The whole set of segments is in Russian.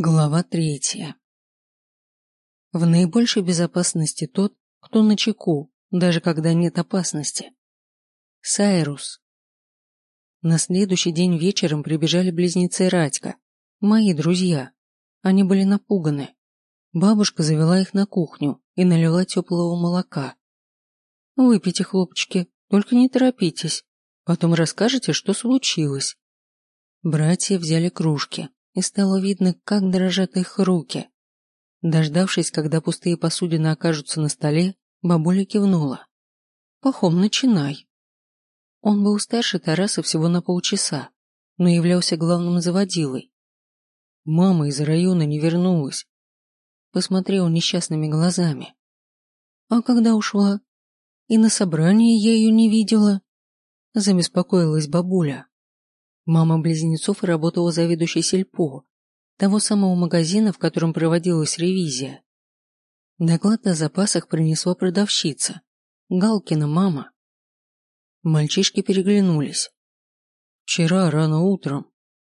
Глава третья. В наибольшей безопасности тот, кто на чеку, даже когда нет опасности. Сайрус. На следующий день вечером прибежали близнецы Радька, мои друзья. Они были напуганы. Бабушка завела их на кухню и налила теплого молока. «Выпейте, хлопчики, только не торопитесь. Потом расскажете, что случилось». Братья взяли кружки, и стало видно, как дрожат их руки. Дождавшись, когда пустые посудины окажутся на столе, бабуля кивнула. «Пахом, начинай». Он был старше Тараса всего на полчаса, но являлся главным заводилой. Мама из района не вернулась. Посмотрел несчастными глазами. «А когда ушла? И на собрании я ее не видела?» Забеспокоилась бабуля. Мама близнецов работала заведующей сельпо, того самого магазина, в котором проводилась ревизия. Доклад о запасах принесла продавщица. Галкина мама. Мальчишки переглянулись. Вчера рано утром.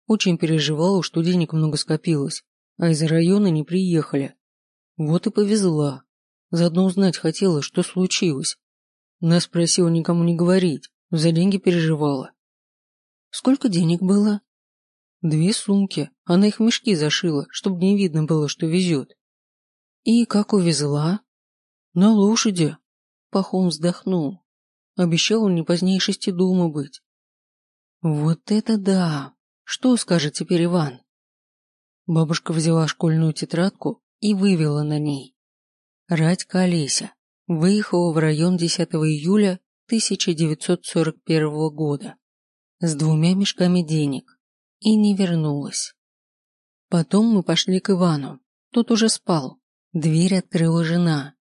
Очень переживала, что денег много скопилось, а из района не приехали. Вот и повезла. Заодно узнать хотела, что случилось. Нас просила никому не говорить, за деньги переживала. Сколько денег было? Две сумки. Она их в мешки зашила, чтобы не видно было, что везет. И как увезла? На лошади. Пахом вздохнул. Обещал не позднее шести дома быть. Вот это да! Что скажет теперь Иван? Бабушка взяла школьную тетрадку и вывела на ней. Радька Олеся выехала в район 10 июля 1941 года с двумя мешками денег и не вернулась. Потом мы пошли к Ивану. Тот уже спал. Дверь открыла жена,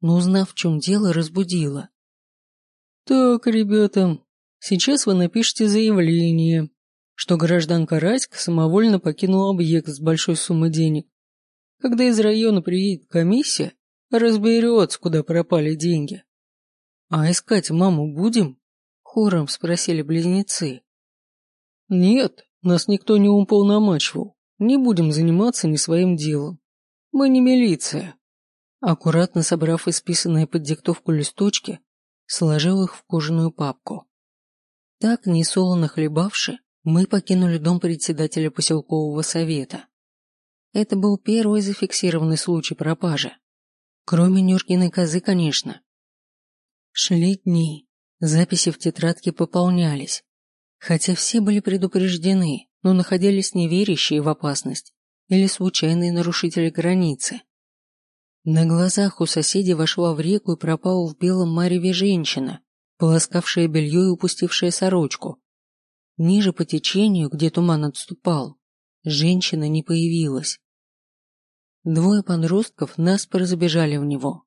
но, узнав, в чем дело, разбудила. «Так, ребята, сейчас вы напишите заявление, что гражданка Радька самовольно покинула объект с большой суммой денег. Когда из района приедет комиссия, разберется, куда пропали деньги. А искать маму будем?» Хором спросили близнецы. Нет, нас никто не уполномачивал. Не будем заниматься не своим делом. Мы не милиция. Аккуратно собрав исписанные под диктовку листочки, сложил их в кожаную папку. Так, несолоно хлебавши, мы покинули дом председателя поселкового совета. Это был первый зафиксированный случай пропажи. Кроме Нюркиной козы, конечно. Шли дни, Записи в тетрадке пополнялись. Хотя все были предупреждены, но находились неверящие в опасность или случайные нарушители границы. На глазах у соседей вошла в реку и пропала в белом мареве женщина, полоскавшая белье и упустившая сорочку. Ниже по течению, где туман отступал, женщина не появилась. Двое подростков наспор забежали в него.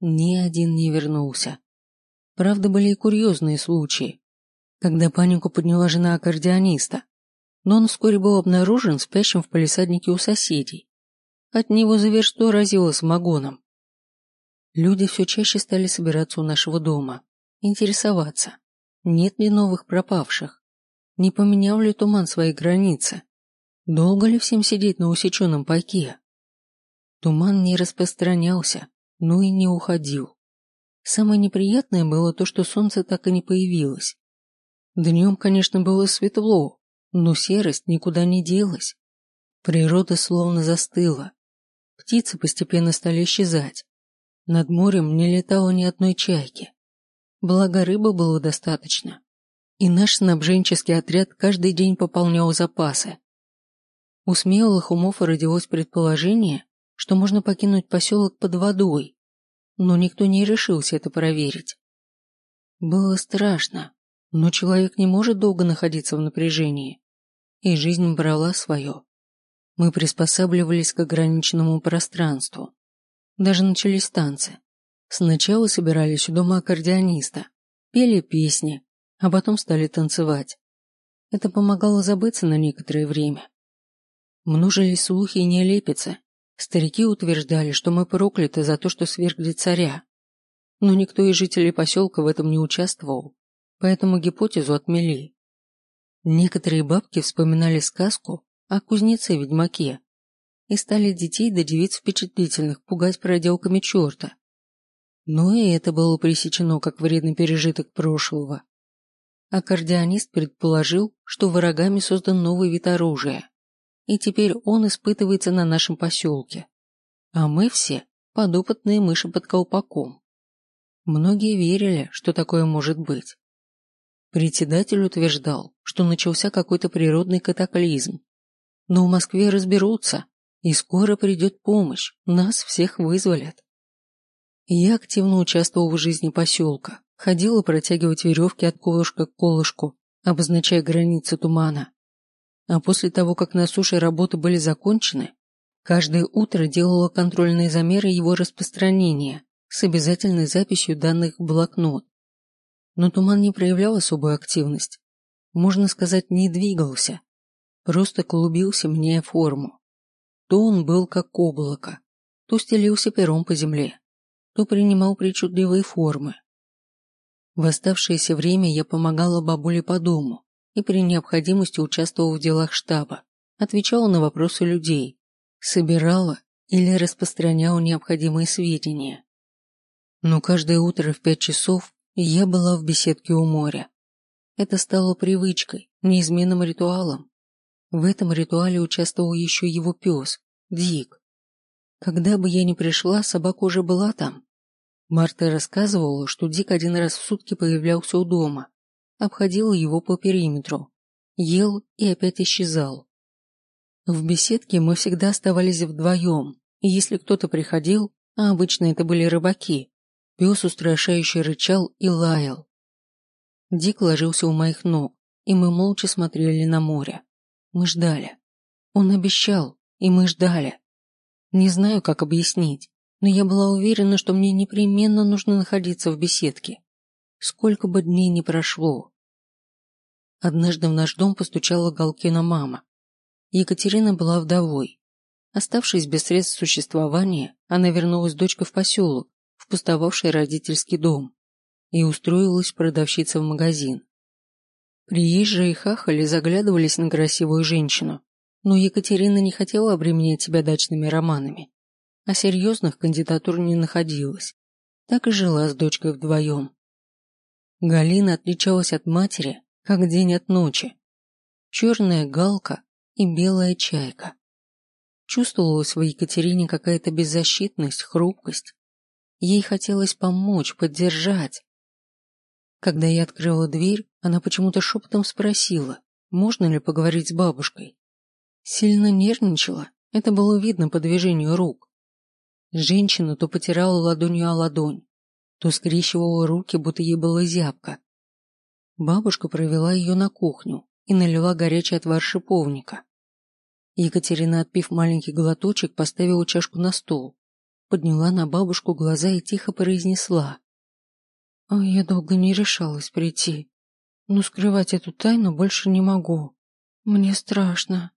Ни один не вернулся. Правда, были и курьезные случаи, когда панику подняла жена аккордеониста, но он вскоре был обнаружен спящим в палисаднике у соседей. От него за версту разило самогоном. Люди все чаще стали собираться у нашего дома, интересоваться, нет ли новых пропавших, не поменял ли туман свои границы, долго ли всем сидеть на усеченном пайке. Туман не распространялся, но и не уходил. Самое неприятное было то, что солнце так и не появилось. Днем, конечно, было светло, но серость никуда не делась. Природа словно застыла. Птицы постепенно стали исчезать. Над морем не летало ни одной чайки. Благо рыбы было достаточно. И наш снабженческий отряд каждый день пополнял запасы. У смелых умов родилось предположение, что можно покинуть поселок под водой, но никто не решился это проверить. Было страшно, но человек не может долго находиться в напряжении, и жизнь брала свое. Мы приспосабливались к ограниченному пространству. Даже начались танцы. Сначала собирались у дома аккордеониста, пели песни, а потом стали танцевать. Это помогало забыться на некоторое время. Множились слухи и нелепицы, Старики утверждали, что мы прокляты за то, что свергли царя. Но никто из жителей поселка в этом не участвовал, поэтому гипотезу отмели. Некоторые бабки вспоминали сказку о кузнеце-ведьмаке. и стали детей до девиц впечатлительных пугать проделками черта. Но и это было пресечено как вредный пережиток прошлого. Аккордеонист предположил, что врагами создан новый вид оружия, и теперь он испытывается на нашем поселке. А мы все – подопытные мыши под колпаком. Многие верили, что такое может быть. Председатель утверждал, что начался какой-то природный катаклизм. Но в Москве разберутся, и скоро придет помощь, нас всех вызволят. Я активно участвовал в жизни поселка, ходила протягивать веревки от колышка к колышку, обозначая границы тумана. А после того, как на суше работы были закончены, каждое утро делала контрольные замеры его распространения с обязательной записью данных в блокнот. Но туман не проявлял особую активность. Можно сказать, не двигался. Просто клубился, меняя форму. То он был как облако, то стелился пером по земле, то принимал причудливые формы. В оставшееся время я помогала бабуле по дому и при необходимости участвовала в делах штаба, отвечала на вопросы людей, собирала или распространяла необходимые сведения. Но каждое утро в пять часов я была в беседке у моря. Это стало привычкой, неизменным ритуалом. В этом ритуале участвовал еще его пес, Дик. Когда бы я ни пришла, собака уже была там. Марта рассказывала, что Дик один раз в сутки появлялся у дома, обходил его по периметру, ел и опять исчезал. В беседке мы всегда оставались вдвоем, и если кто-то приходил, а обычно это были рыбаки, пес устрашающе рычал и лаял. Дик ложился у моих ног, и мы молча смотрели на море. Мы ждали. Он обещал, и мы ждали. Не знаю, как объяснить, но я была уверена, что мне непременно нужно находиться в беседке. Сколько бы дней ни прошло. Однажды в наш дом постучала Галкина мама. Екатерина была вдовой. Оставшись без средств существования, она вернулась дочкой в поселок, в пустовавший родительский дом, и устроилась продавщица в магазин. Приезжие хахали заглядывались на красивую женщину, но Екатерина не хотела обременять себя дачными романами, а серьезных кандидатур не находилось. Так и жила с дочкой вдвоем. Галина отличалась от матери, как день от ночи. Черная галка и белая чайка. Чувствовалась в Екатерине какая-то беззащитность, хрупкость. Ей хотелось помочь, поддержать, когда я открыла дверь, она почему-то шепотом спросила, можно ли поговорить с бабушкой. Сильно нервничала, это было видно по движению рук. Женщина то потирала ладонью о ладонь, то скрещивала руки, будто ей было зябко. Бабушка провела ее на кухню и налила горячий отвар шиповника. Екатерина, отпив маленький глоточек, поставила чашку на стол, подняла на бабушку глаза и тихо произнесла. А я долго не решалась прийти. Но скрывать эту тайну больше не могу. Мне страшно.